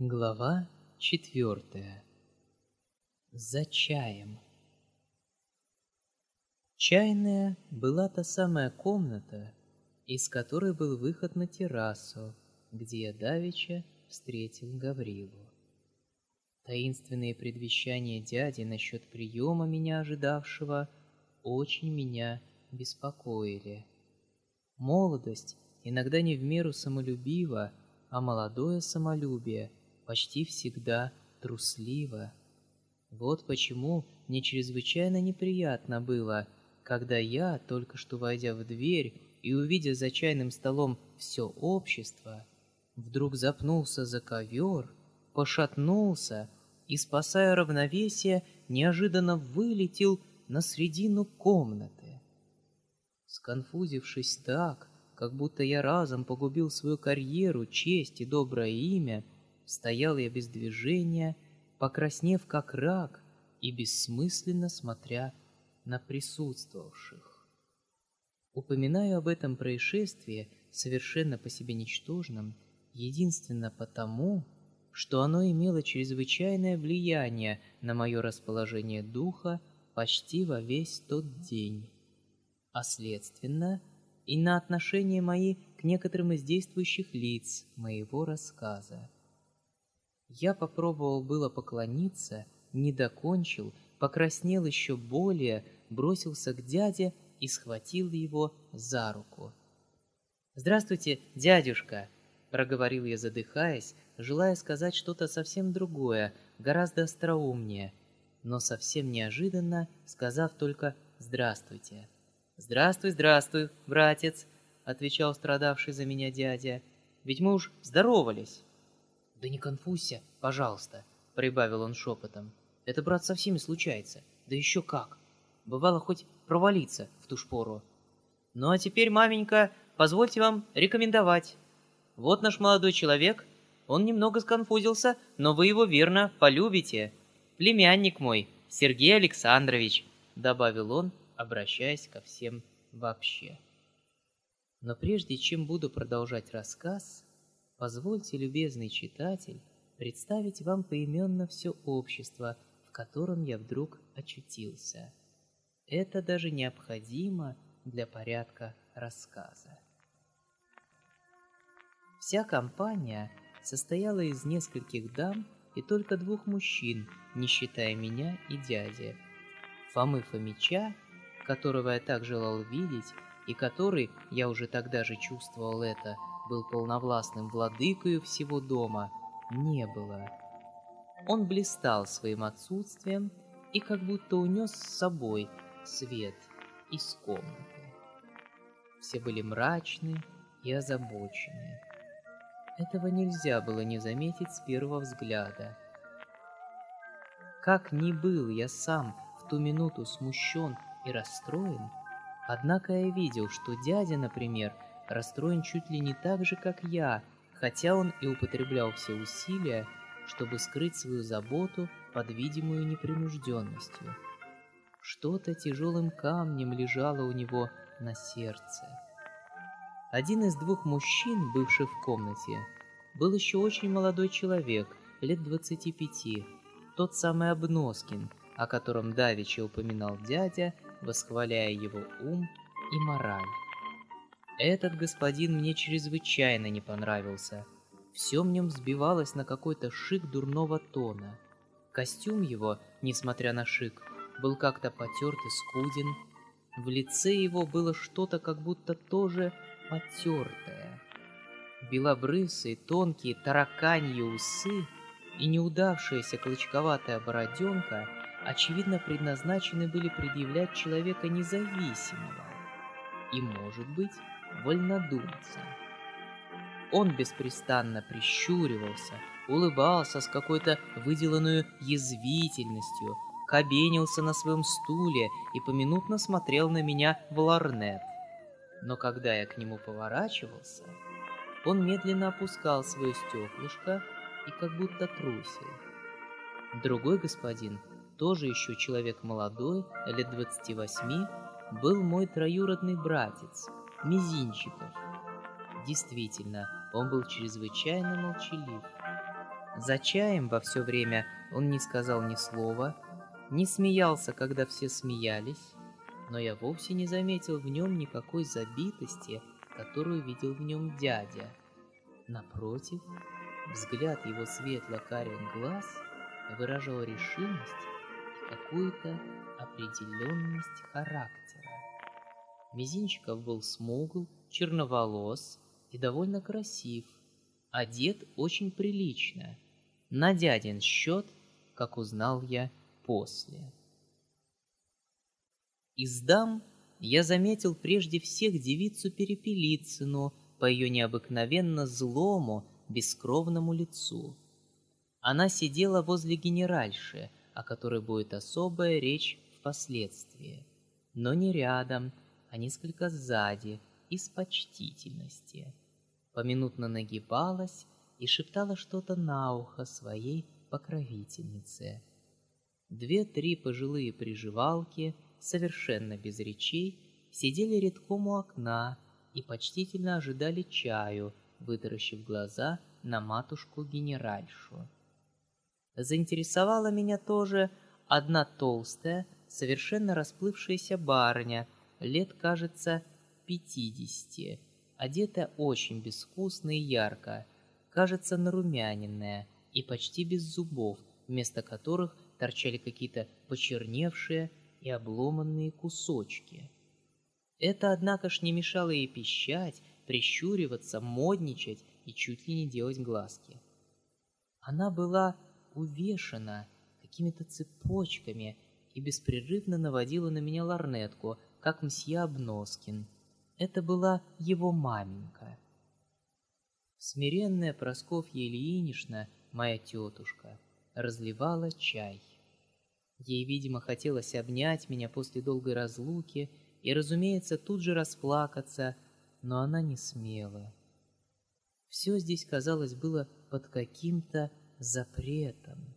Глава четвертая. За чаем. Чайная была та самая комната, из которой был выход на террасу, где я давеча встретил Гаврилу. Таинственные предвещания дяди насчет приема меня ожидавшего очень меня беспокоили. Молодость иногда не в меру самолюбива, а молодое самолюбие — почти всегда трусливо. Вот почему мне чрезвычайно неприятно было, когда я, только что войдя в дверь и увидя за чайным столом все общество, вдруг запнулся за ковер, пошатнулся и, спасая равновесие, неожиданно вылетел на середину комнаты. Сконфузившись так, как будто я разом погубил свою карьеру, честь и доброе имя, Стоял я без движения, покраснев как рак и бессмысленно смотря на присутствовавших. Упоминаю об этом происшествии, совершенно по себе ничтожном, единственно потому, что оно имело чрезвычайное влияние на мое расположение духа почти во весь тот день, а следственно и на отношения мои к некоторым из действующих лиц моего рассказа. Я попробовал было поклониться, не докончил, покраснел еще более, бросился к дяде и схватил его за руку. «Здравствуйте, дядюшка!» — проговорил я, задыхаясь, желая сказать что-то совсем другое, гораздо остроумнее, но совсем неожиданно, сказав только «Здравствуйте». «Здравствуй, здравствуй, братец!» — отвечал страдавший за меня дядя. «Ведь мы уж здоровались!» «Да не конфузься, пожалуйста», — прибавил он шепотом. «Это, брат, со всеми случается. Да еще как. Бывало хоть провалиться в ту шпору. Ну а теперь, маменька, позвольте вам рекомендовать. Вот наш молодой человек. Он немного сконфузился, но вы его верно полюбите. Племянник мой, Сергей Александрович», — добавил он, обращаясь ко всем вообще. Но прежде чем буду продолжать рассказ, Позвольте, любезный читатель, представить вам поименно все общество, в котором я вдруг очутился. Это даже необходимо для порядка рассказа. Вся компания состояла из нескольких дам и только двух мужчин, не считая меня и дяди. Фомы Фомича, которого я так желал видеть, и который, я уже тогда же чувствовал это, был полновластным владыкою всего дома, не было. Он блистал своим отсутствием и как будто унес с собой свет из комнаты. Все были мрачны и озабочены. Этого нельзя было не заметить с первого взгляда. Как ни был я сам в ту минуту смущен и расстроен, однако я видел, что дядя, например, расстроен чуть ли не так же, как я, хотя он и употреблял все усилия, чтобы скрыть свою заботу под видимую непринужденностью. Что-то тяжелым камнем лежало у него на сердце. Один из двух мужчин, бывших в комнате, был еще очень молодой человек, лет двадцати пяти, тот самый Обноскин, о котором давеча упоминал дядя, восхваляя его ум и мораль. Этот господин мне чрезвычайно не понравился. Все в нем взбивалось на какой-то шик дурного тона. Костюм его, несмотря на шик, был как-то потерт и скуден. В лице его было что-то как будто тоже потертое. Белобрысые, тонкие, тараканьи усы и неудавшаяся клочковатая бороденка очевидно предназначены были предъявлять человека независимого. И, может быть, вольнодумца. Он беспрестанно прищуривался, улыбался с какой-то выделанную язвительностью, кабенился на своем стуле и поминутно смотрел на меня в ларнет. Но когда я к нему поворачивался, он медленно опускал свое стеклышко и как будто трусил. Другой господин, тоже еще человек молодой, лет двадцати восьми, был мой троюродный братец — Мизинчиков. Действительно, он был чрезвычайно молчалив. За чаем во все время он не сказал ни слова, не смеялся, когда все смеялись, но я вовсе не заметил в нем никакой забитости, которую видел в нем дядя. Напротив, взгляд его светло-карих глаз выражал решимость и какую-то определенность характера. Мизинчиков был смугл, черноволос и довольно красив, одет очень прилично, на дядин счет, как узнал я после. Из дам я заметил прежде всех девицу Перепелицыну по ее необыкновенно злому, бескровному лицу. Она сидела возле генеральши, о которой будет особая речь впоследствии, но не рядом, а несколько сзади, из почтительности. Поминутно нагибалась и шептала что-то на ухо своей покровительнице. Две-три пожилые приживалки, совершенно без речей, сидели редком у окна и почтительно ожидали чаю, вытаращив глаза на матушку-генеральшу. Заинтересовала меня тоже одна толстая, совершенно расплывшаяся барыня, лет, кажется, пятидесяти, одетая очень безвкусно и ярко, кажется, нарумяненная и почти без зубов, вместо которых торчали какие-то почерневшие и обломанные кусочки. Это, однако ж, не мешало ей пищать, прищуриваться, модничать и чуть ли не делать глазки. Она была увешана какими-то цепочками и беспрерывно наводила на меня ларнетку, как мсье Обноскин. Это была его маменька. Смиренная Просковья Ильинична, моя тетушка, разливала чай. Ей, видимо, хотелось обнять меня после долгой разлуки и, разумеется, тут же расплакаться, но она не смела. Все здесь, казалось, было под каким-то запретом.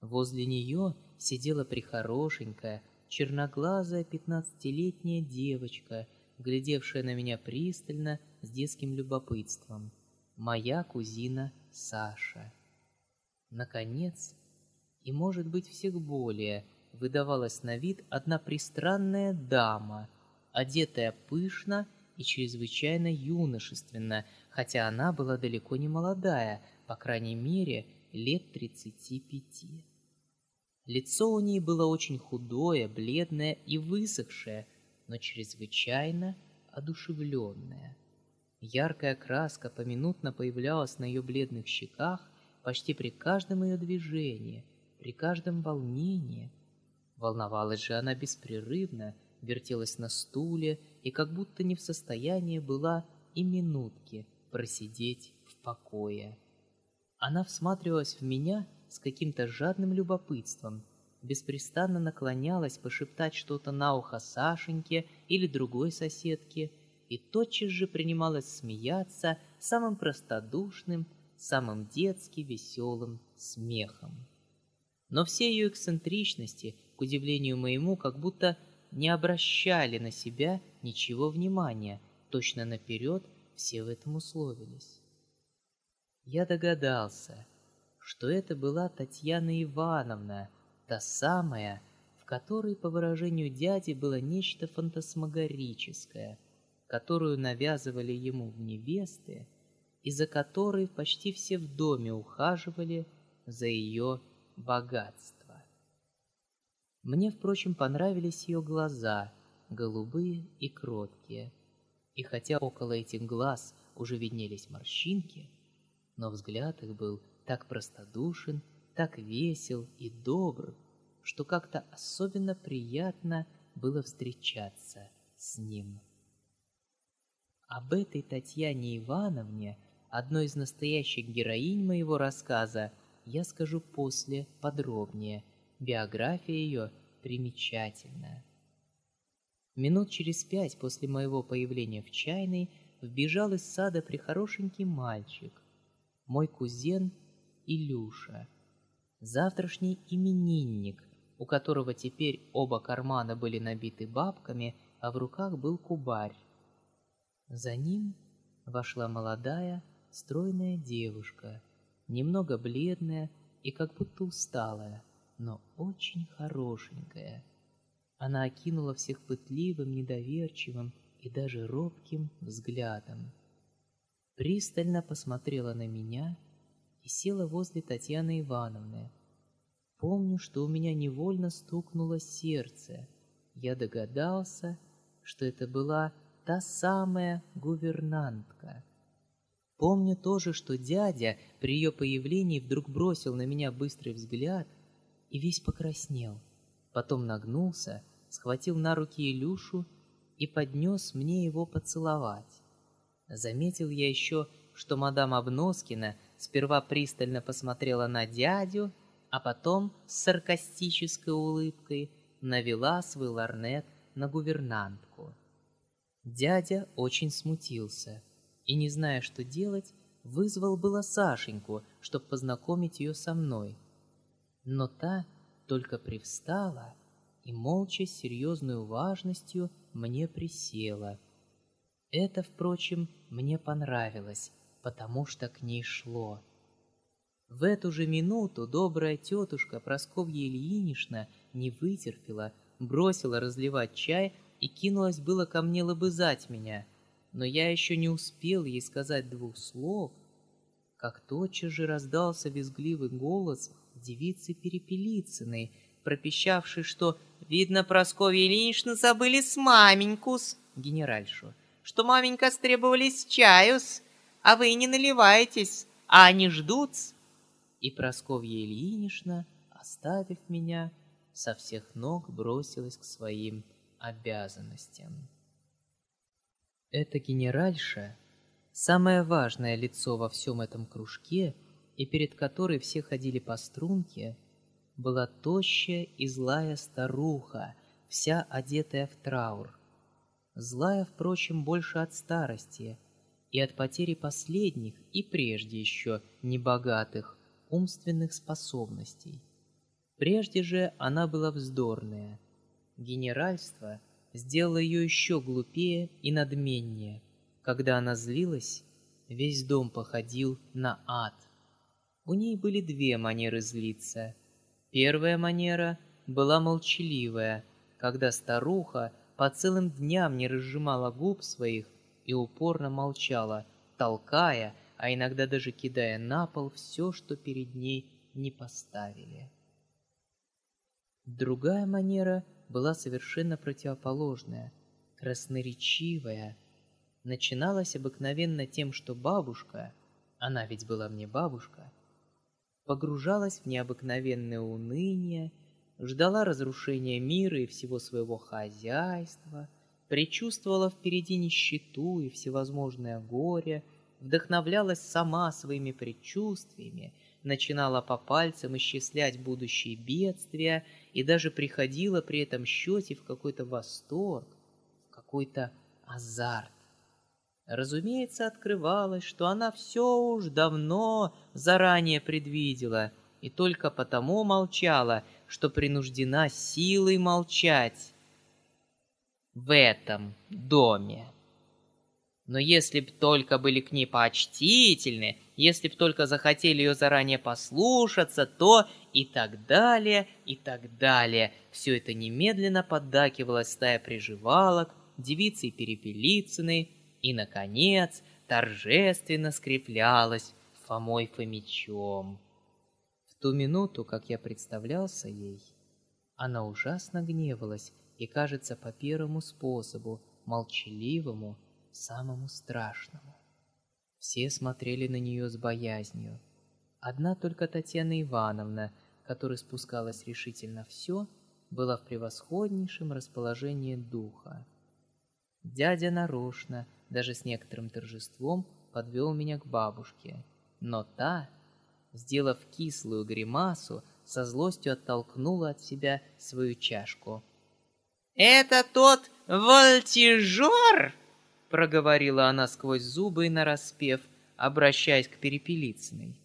Возле нее сидела прихорошенькая, черноглазая пятнадцатилетняя девочка, глядевшая на меня пристально с детским любопытством. Моя кузина Саша. Наконец, и, может быть, всех более, выдавалась на вид одна пристранная дама, одетая пышно и чрезвычайно юношественно, хотя она была далеко не молодая, по крайней мере, лет тридцати пяти. Лицо у ней было очень худое, бледное и высохшее, но чрезвычайно одушевленное. Яркая краска поминутно появлялась на ее бледных щеках почти при каждом ее движении, при каждом волнении. Волновалась же она беспрерывно, вертелась на стуле и как будто не в состоянии была и минутки просидеть в покое. Она всматривалась в меня с каким-то жадным любопытством, беспрестанно наклонялась пошептать что-то на ухо Сашеньке или другой соседке и тотчас же принималась смеяться самым простодушным, самым детски веселым смехом. Но все ее эксцентричности, к удивлению моему, как будто не обращали на себя ничего внимания, точно наперед все в этом условились. Я догадался, что это была Татьяна Ивановна, та самая, в которой, по выражению дяди, было нечто фантасмагорическое, которую навязывали ему в невесты, и за которой почти все в доме ухаживали за ее богатство. Мне, впрочем, понравились ее глаза, голубые и кроткие, и хотя около этих глаз уже виднелись морщинки, но взгляд их был так простодушен, так весел и добр, что как-то особенно приятно было встречаться с ним. Об этой Татьяне Ивановне, одной из настоящих героинь моего рассказа, я скажу после подробнее. Биография ее примечательная. Минут через пять после моего появления в чайной вбежал из сада прихорошенький мальчик, мой кузен Илюша, завтрашний именинник, у которого теперь оба кармана были набиты бабками, а в руках был кубарь. За ним вошла молодая, стройная девушка, немного бледная и как будто усталая, но очень хорошенькая. Она окинула всех пытливым, недоверчивым и даже робким взглядом. Пристально посмотрела на меня и села возле Татьяны Ивановны. Помню, что у меня невольно стукнуло сердце. Я догадался, что это была та самая гувернантка. Помню тоже, что дядя при ее появлении вдруг бросил на меня быстрый взгляд и весь покраснел. Потом нагнулся, схватил на руки Илюшу и поднес мне его поцеловать. Заметил я еще, что мадам Обноскина сперва пристально посмотрела на дядю, а потом с саркастической улыбкой навела свой ларнет на гувернантку. Дядя очень смутился и, не зная, что делать, вызвал было Сашеньку, чтобы познакомить ее со мной. Но та только привстала и молча с серьезной важностью мне присела. Это, впрочем, мне понравилось, потому что к ней шло. В эту же минуту добрая тетушка Просковья Ильинична не вытерпела, бросила разливать чай и кинулась было ко мне лобызать меня. Но я еще не успел ей сказать двух слов, как тотчас же раздался визгливый голос девицы Перепелицыной, пропищавший, что «Видно, Прасковья Ильинична забыли с маменькус, генеральшу, что маменька стребовались чаюс, а вы не наливаетесь, а они ждут-с». И Прасковья Ильинична, оставив меня, со всех ног бросилась к своим обязанностям. Эта генеральша — самое важное лицо во всем этом кружке, и перед которой все ходили по струнке, была тощая и злая старуха, вся одетая в траур. Злая, впрочем, больше от старости и от потери последних и прежде еще небогатых умственных способностей. Прежде же она была вздорная. Генеральство сделало ее еще глупее и надменнее. Когда она злилась, весь дом походил на ад. У ней были две манеры злиться. Первая манера была молчаливая, когда старуха по целым дням не разжимала губ своих и упорно молчала, толкая, а иногда даже кидая на пол все, что перед ней не поставили. Другая манера была совершенно противоположная, красноречивая. Начиналась обыкновенно тем, что бабушка, она ведь была мне бабушка, погружалась в необыкновенное уныние, ждала разрушения мира и всего своего хозяйства, предчувствовала впереди нищету и всевозможное горе — вдохновлялась сама своими предчувствиями, начинала по пальцам исчислять будущие бедствия и даже приходила при этом счете в какой-то восторг, в какой-то азарт. Разумеется, открывалось, что она все уж давно заранее предвидела и только потому молчала, что принуждена силой молчать в этом доме. Но если б только были к ней почтительны, если б только захотели ее заранее послушаться, то и так далее, и так далее. Все это немедленно поддакивалось стая приживалок, девицы Перепелицыной, и, наконец, торжественно скреплялась Фомой Фомичом. В ту минуту, как я представлялся ей, она ужасно гневалась и, кажется, по первому способу, молчаливому, самому страшному. Все смотрели на нее с боязнью. Одна только Татьяна Ивановна, которая спускалась решительно все, была в превосходнейшем расположении духа. Дядя нарочно, даже с некоторым торжеством, подвел меня к бабушке, но та, сделав кислую гримасу, со злостью оттолкнула от себя свою чашку. «Это тот вольтежер!» — проговорила она сквозь зубы и нараспев, обращаясь к Перепелицыной.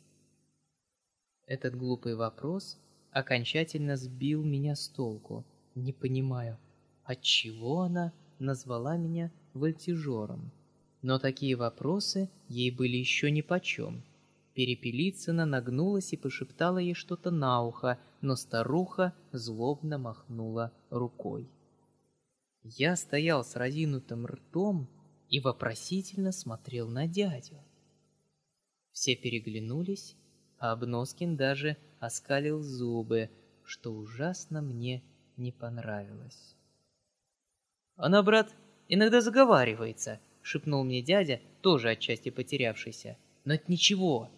Этот глупый вопрос окончательно сбил меня с толку. Не понимаю, отчего она назвала меня вольтежером. Но такие вопросы ей были еще нипочем. Перепелицына нагнулась и пошептала ей что-то на ухо, но старуха злобно махнула рукой. Я стоял с разинутым ртом и вопросительно смотрел на дядю. Все переглянулись, а Обноскин даже оскалил зубы, что ужасно мне не понравилось. «Она, брат, иногда заговаривается», — шепнул мне дядя, тоже отчасти потерявшийся. «Но это ничего.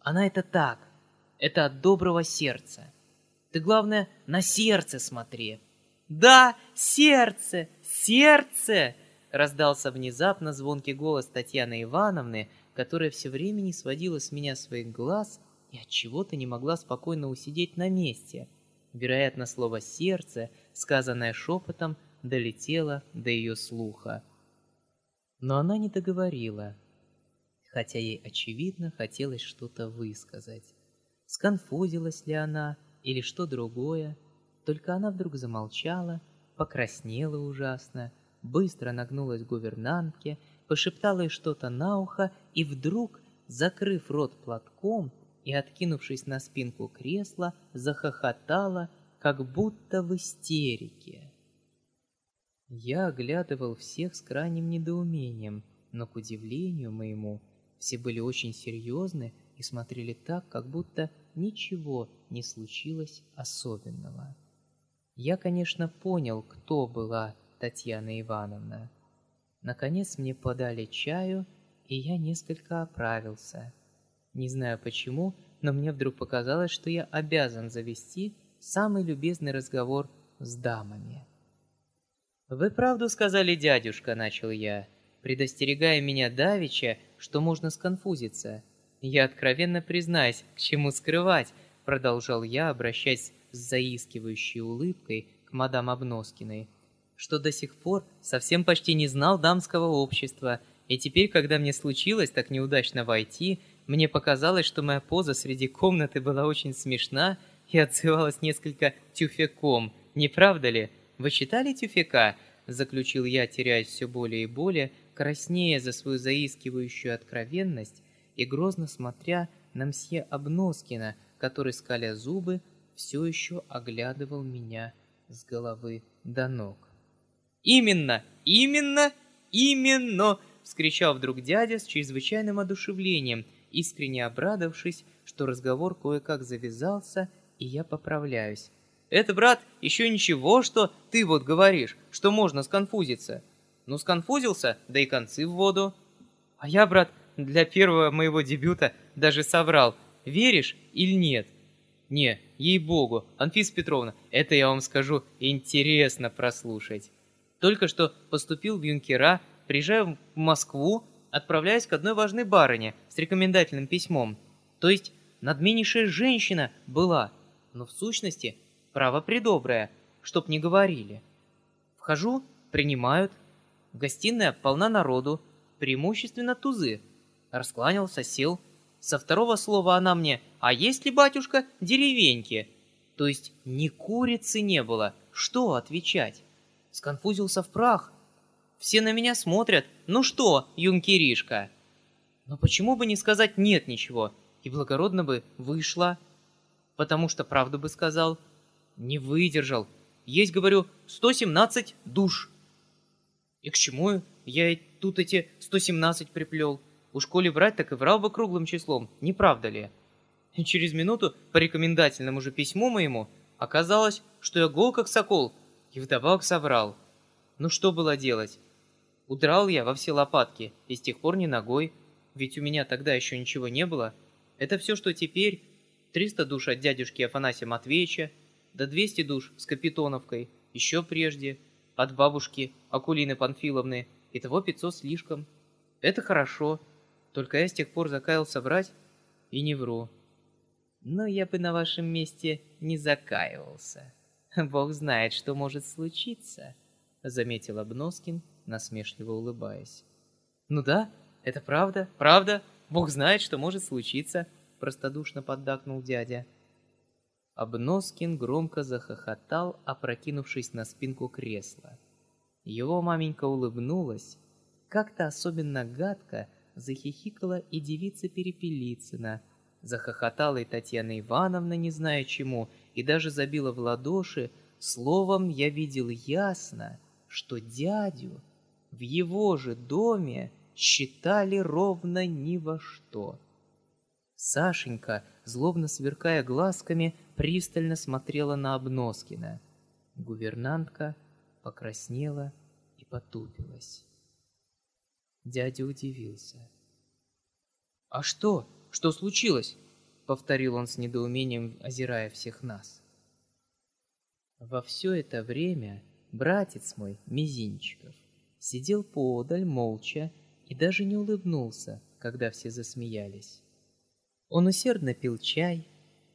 Она это так. Это от доброго сердца. Ты, главное, на сердце смотри». «Да, сердце! Сердце!» Раздался внезапно звонкий голос Татьяны Ивановны, которая все время не сводила с меня своих глаз и от чего-то не могла спокойно усидеть на месте. Вероятно, слово «сердце», сказанное шепотом, долетело до ее слуха. Но она не договорила, хотя ей, очевидно, хотелось что-то высказать. Сконфузилась ли она или что другое, только она вдруг замолчала, покраснела ужасно, быстро нагнулась к гувернантке, пошептала ей что-то на ухо и вдруг, закрыв рот платком и откинувшись на спинку кресла, захохотала, как будто в истерике. Я оглядывал всех с крайним недоумением, но, к удивлению моему, все были очень серьезны и смотрели так, как будто ничего не случилось особенного. Я, конечно, понял, кто была Татьяна Ивановна. Наконец мне подали чаю, и я несколько оправился. Не знаю почему, но мне вдруг показалось, что я обязан завести самый любезный разговор с дамами. «Вы правду сказали, дядюшка», — начал я, предостерегая меня давеча, что можно сконфузиться. «Я откровенно признаюсь, к чему скрывать», — продолжал я, обращаясь с заискивающей улыбкой к мадам Обноскиной, что до сих пор совсем почти не знал дамского общества, и теперь, когда мне случилось так неудачно войти, мне показалось, что моя поза среди комнаты была очень смешна и отзывалась несколько тюфяком, не правда ли?» Вы читали Тюфяка?» — заключил я, теряясь все более и более, краснея за свою заискивающую откровенность и грозно смотря на мсье Обноскина, который, скаля зубы, все еще оглядывал меня с головы до ног. «Именно! Именно! Именно!» — вскричал вдруг дядя с чрезвычайным одушевлением, искренне обрадовавшись, что разговор кое-как завязался, и я поправляюсь. Это, брат, еще ничего, что ты вот говоришь, что можно сконфузиться. Ну, сконфузился, да и концы в воду. А я, брат, для первого моего дебюта даже соврал, веришь или нет? Не, ей-богу, Анфиса Петровна, это я вам скажу, интересно прослушать. Только что поступил в юнкера, приезжаю в Москву, отправляюсь к одной важной барыне с рекомендательным письмом. То есть надменнейшая женщина была, но в сущности право придоброе, чтоб не говорили. Вхожу, принимают. Гостиная полна народу, преимущественно тузы. Раскланялся, сел. Со второго слова она мне «А есть ли, батюшка, деревеньки?» То есть ни курицы не было. Что отвечать? Сконфузился в прах. Все на меня смотрят. Ну что, юнкеришка? Но почему бы не сказать «нет» ничего? И благородно бы вышла. Потому что правду бы сказал. Не выдержал. Есть, говорю, 117 душ. И к чему я тут эти 117 приплел? У школе врать так и врал бы круглым числом, не правда ли? И через минуту по рекомендательному же письму моему оказалось, что я гол как сокол, и вдобавок соврал. Ну что было делать? Удрал я во все лопатки, и с тех пор не ногой, ведь у меня тогда еще ничего не было. Это все, что теперь. 300 душ от дядюшки Афанасия Матвеевича, до 200 душ с Капитоновкой, еще прежде, от бабушки Акулины Панфиловны, и того 500 слишком. Это хорошо, только я с тех пор закаялся врать и не вру. Но я бы на вашем месте не закаивался. Бог знает, что может случиться, заметил Обноскин, насмешливо улыбаясь. Ну да, это правда, правда. Бог знает, что может случиться, простодушно поддакнул дядя. Обноскин громко захохотал, опрокинувшись на спинку кресла. Его маменька улыбнулась. Как-то особенно гадко захихикала и девица Перепелицына, Захохотала и Татьяна Ивановна, не зная чему, и даже забила в ладоши. Словом, я видел ясно, что дядю в его же доме считали ровно ни во что. Сашенька, злобно сверкая глазками, пристально смотрела на Обноскина. Гувернантка покраснела и потупилась. Дядя удивился. «А что? Что случилось?» — повторил он с недоумением, озирая всех нас. Во все это время братец мой, Мизинчиков, сидел поодаль молча и даже не улыбнулся, когда все засмеялись. Он усердно пил чай,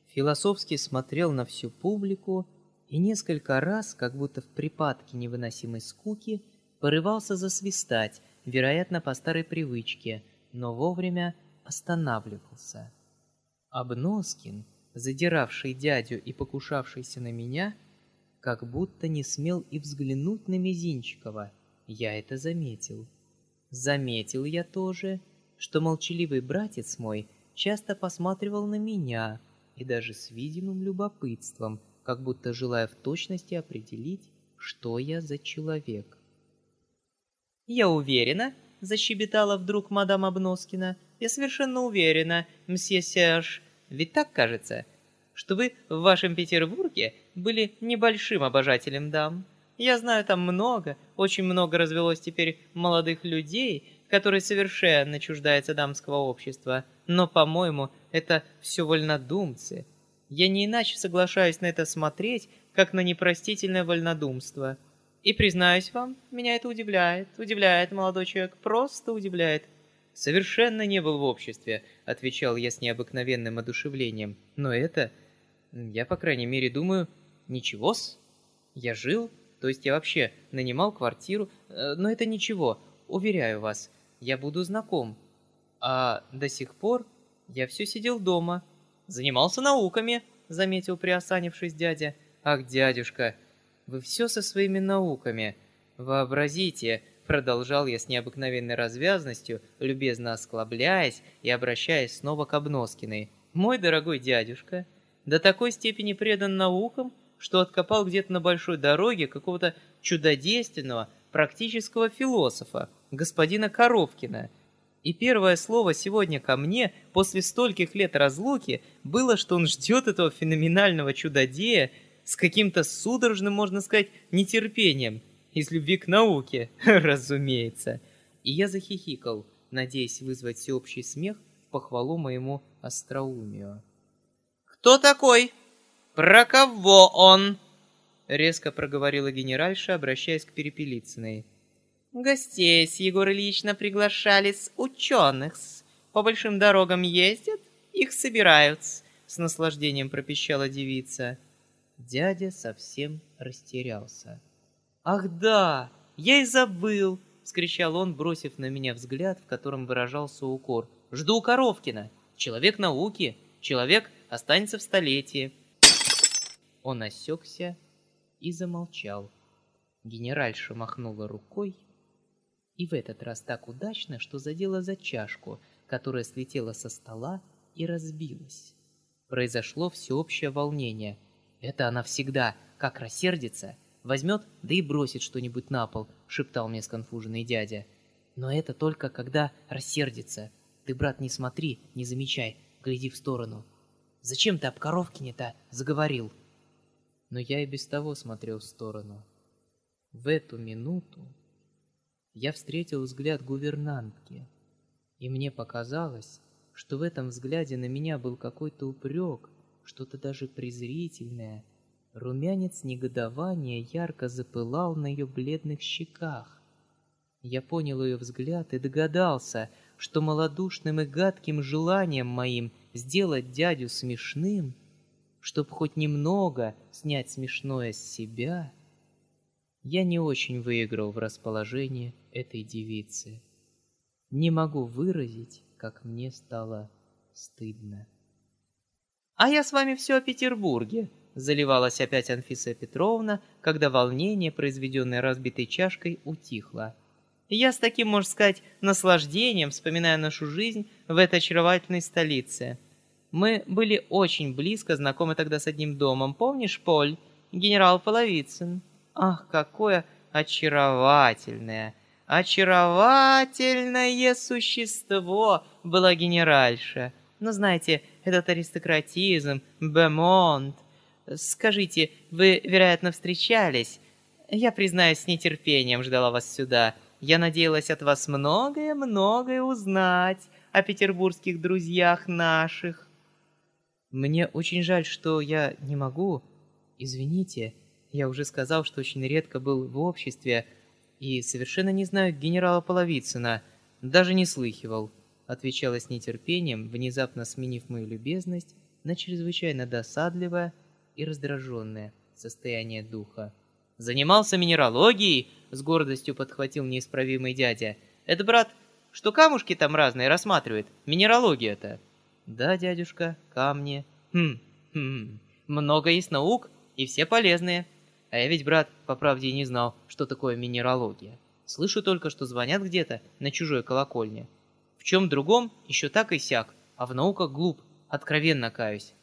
философски смотрел на всю публику и несколько раз, как будто в припадке невыносимой скуки, порывался засвистать, вероятно, по старой привычке, но вовремя останавливался. Обноскин, задиравший дядю и покушавшийся на меня, как будто не смел и взглянуть на Мизинчикова. Я это заметил. Заметил я тоже, что молчаливый братец мой часто посматривал на меня и даже с видимым любопытством, как будто желая в точности определить, что я за человек. «Я уверена», — защебетала вдруг мадам Обноскина, «я совершенно уверена, мсье Серж, ведь так кажется, что вы в вашем Петербурге были небольшим обожателем дам. Я знаю там много, очень много развелось теперь молодых людей, которые совершенно чуждаются дамского общества, но, по-моему, это все вольнодумцы. Я не иначе соглашаюсь на это смотреть, как на непростительное вольнодумство. И признаюсь вам, меня это удивляет, удивляет, молодой человек, просто удивляет. Совершенно не был в обществе, отвечал я с необыкновенным одушевлением. Но это, я по крайней мере думаю, ничего-с. Я жил, то есть я вообще нанимал квартиру, э, но это ничего, уверяю вас, я буду знаком. А до сих пор я все сидел дома, занимался науками, заметил приосанившись дядя. Ах, дядюшка, вы все со своими науками. Вообразите, продолжал я с необыкновенной развязностью, любезно осклабляясь и обращаясь снова к Обноскиной. Мой дорогой дядюшка, до такой степени предан наукам, что откопал где-то на большой дороге какого-то чудодейственного практического философа, господина Коровкина. И первое слово сегодня ко мне, после стольких лет разлуки, было, что он ждет этого феноменального чудодея с каким-то судорожным, можно сказать, нетерпением. Из любви к науке, разумеется. И я захихикал, надеясь вызвать всеобщий смех в похвалу моему остроумию. «Кто такой?» «Про кого он?» — резко проговорила генеральша, обращаясь к Перепелицыной. «Гостей с Егор Ильична приглашали с ученых. По большим дорогам ездят, их собирают», — с наслаждением пропищала девица. Дядя совсем растерялся. «Ах да, я и забыл!» — вскричал он, бросив на меня взгляд, в котором выражался укор. «Жду Коровкина! Человек науки! Человек останется в столетии!» Он осекся и замолчал. Генеральша махнула рукой, и в этот раз так удачно, что задела за чашку, которая слетела со стола и разбилась. Произошло всеобщее волнение. Это она всегда, как рассердится, возьмет, да и бросит что-нибудь на пол, шептал мне сконфуженный дядя. Но это только когда рассердится. Ты, брат, не смотри, не замечай, гляди в сторону. Зачем ты об Коровкине-то заговорил? но я и без того смотрел в сторону. В эту минуту я встретил взгляд гувернантки, и мне показалось, что в этом взгляде на меня был какой-то упрек, что-то даже презрительное. Румянец негодования ярко запылал на ее бледных щеках. Я понял ее взгляд и догадался, что малодушным и гадким желанием моим сделать дядю смешным — чтобы хоть немного снять смешное с себя, я не очень выиграл в расположении этой девицы. Не могу выразить, как мне стало стыдно. «А я с вами все о Петербурге», — заливалась опять Анфиса Петровна, когда волнение, произведенное разбитой чашкой, утихло. «Я с таким, можно сказать, наслаждением вспоминаю нашу жизнь в этой очаровательной столице. Мы были очень близко знакомы тогда с одним домом. Помнишь, Поль? Генерал Половицын. Ах, какое очаровательное, очаровательное существо была генеральша. Но знаете, этот аристократизм, бемонт. Скажите, вы, вероятно, встречались? Я, признаюсь, с нетерпением ждала вас сюда. Я надеялась от вас многое-многое узнать о петербургских друзьях наших. Мне очень жаль, что я не могу. Извините, я уже сказал, что очень редко был в обществе и совершенно не знаю генерала Половицына, даже не слыхивал, отвечала с нетерпением, внезапно сменив мою любезность на чрезвычайно досадливое и раздраженное состояние духа. Занимался минералогией, с гордостью подхватил неисправимый дядя. Это брат, что камушки там разные рассматривает. Минералогия-то. Да, дядюшка, камни. Хм, хм. Много есть наук, и все полезные. А я ведь, брат, по правде и не знал, что такое минералогия. Слышу только, что звонят где-то на чужой колокольне. В чем другом еще так и сяк, а в науках глуп, откровенно каюсь.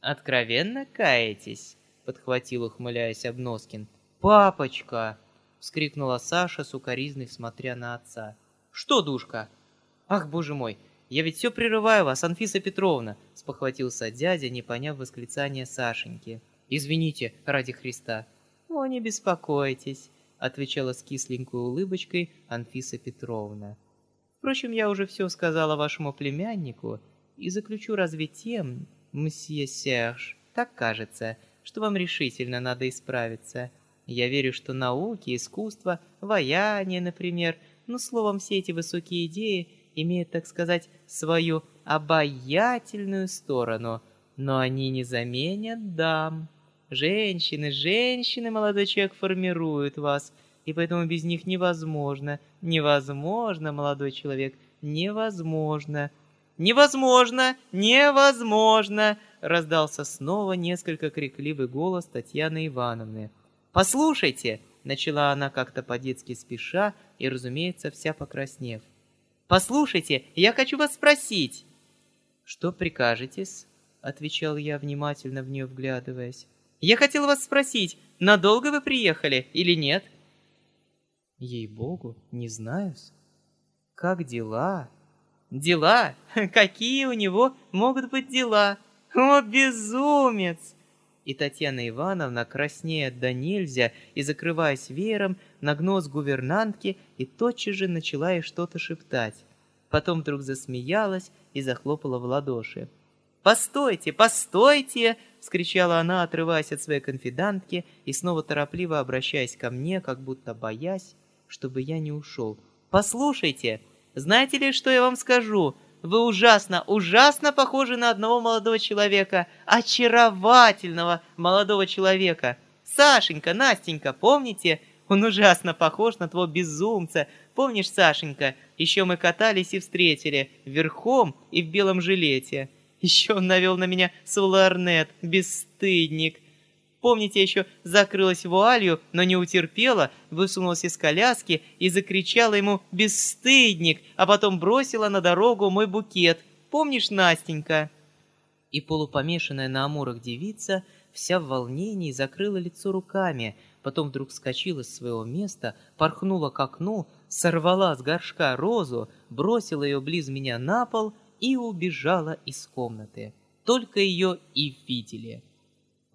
«Откровенно каетесь?» — подхватил, ухмыляясь Обноскин. «Папочка!» — вскрикнула Саша, сукоризной смотря на отца. «Что, душка?» «Ах, боже мой, я ведь все прерываю вас, Анфиса Петровна!» — спохватился дядя, не поняв восклицания Сашеньки. «Извините, ради Христа!» «О, не беспокойтесь», — отвечала с кисленькой улыбочкой Анфиса Петровна. «Впрочем, я уже все сказала вашему племяннику и заключу разве тем, мсье Серж, так кажется, что вам решительно надо исправиться. Я верю, что науки, искусство, вояние, например, ну, словом, все эти высокие идеи имеют, так сказать, свою обаятельную сторону, но они не заменят дам». Женщины, женщины, молодой человек, формируют вас, и поэтому без них невозможно, невозможно, молодой человек, невозможно. «Невозможно! Невозможно!» — раздался снова несколько крикливый голос Татьяны Ивановны. «Послушайте!» — начала она как-то по-детски спеша и, разумеется, вся покраснев. «Послушайте, я хочу вас спросить!» «Что прикажетесь?» — отвечал я, внимательно в нее вглядываясь. Я хотел вас спросить, надолго вы приехали или нет? Ей-богу, не знаю. -с. Как дела? Дела? Какие у него могут быть дела? О, безумец! И Татьяна Ивановна, краснея до нельзя и закрываясь веером, нагнулась к гувернантке и тотчас же начала ей что-то шептать. Потом вдруг засмеялась и захлопала в ладоши. «Постойте, постойте!» — вскричала она, отрываясь от своей конфидантки и снова торопливо обращаясь ко мне, как будто боясь, чтобы я не ушел. «Послушайте, знаете ли, что я вам скажу? Вы ужасно, ужасно похожи на одного молодого человека, очаровательного молодого человека. Сашенька, Настенька, помните? Он ужасно похож на твоего безумца. Помнишь, Сашенька? Еще мы катались и встретили, верхом и в белом жилете. Еще он навел на меня соларнет, бесстыдник. Помните, еще закрылась вуалью, но не утерпела, высунулась из коляски и закричала ему «Бесстыдник!», а потом бросила на дорогу мой букет. Помнишь, Настенька?» И полупомешанная на амурах девица вся в волнении закрыла лицо руками, потом вдруг вскочила с своего места, порхнула к окну, сорвала с горшка розу, бросила ее близ меня на пол — и убежала из комнаты. Только ее и видели.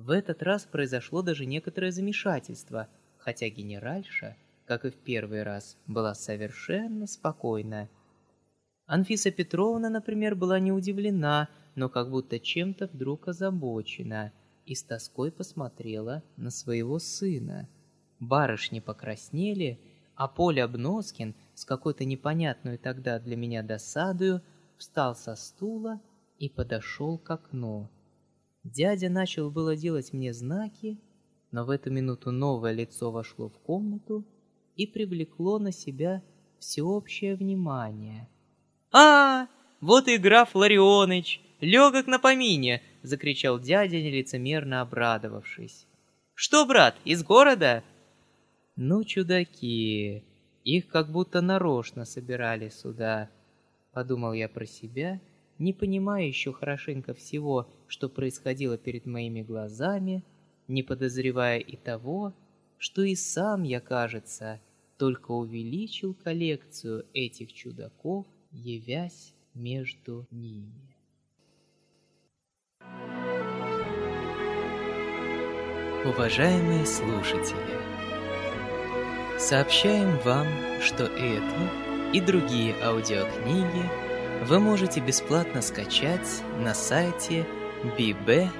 В этот раз произошло даже некоторое замешательство, хотя генеральша, как и в первый раз, была совершенно спокойна. Анфиса Петровна, например, была не удивлена, но как будто чем-то вдруг озабочена и с тоской посмотрела на своего сына. Барышни покраснели, а Поля Обноскин с какой-то непонятной тогда для меня досадою встал со стула и подошел к окну. Дядя начал было делать мне знаки, но в эту минуту новое лицо вошло в комнату и привлекло на себя всеобщее внимание. «А, вот и граф Ларионыч, легок на помине!» — закричал дядя, нелицемерно обрадовавшись. «Что, брат, из города?» «Ну, чудаки, их как будто нарочно собирали сюда», — подумал я про себя, не понимая еще хорошенько всего, что происходило перед моими глазами, не подозревая и того, что и сам я, кажется, только увеличил коллекцию этих чудаков, явясь между ними. Уважаемые слушатели, сообщаем вам, что эту и другие аудиокниги вы можете бесплатно скачать на сайте bb.ru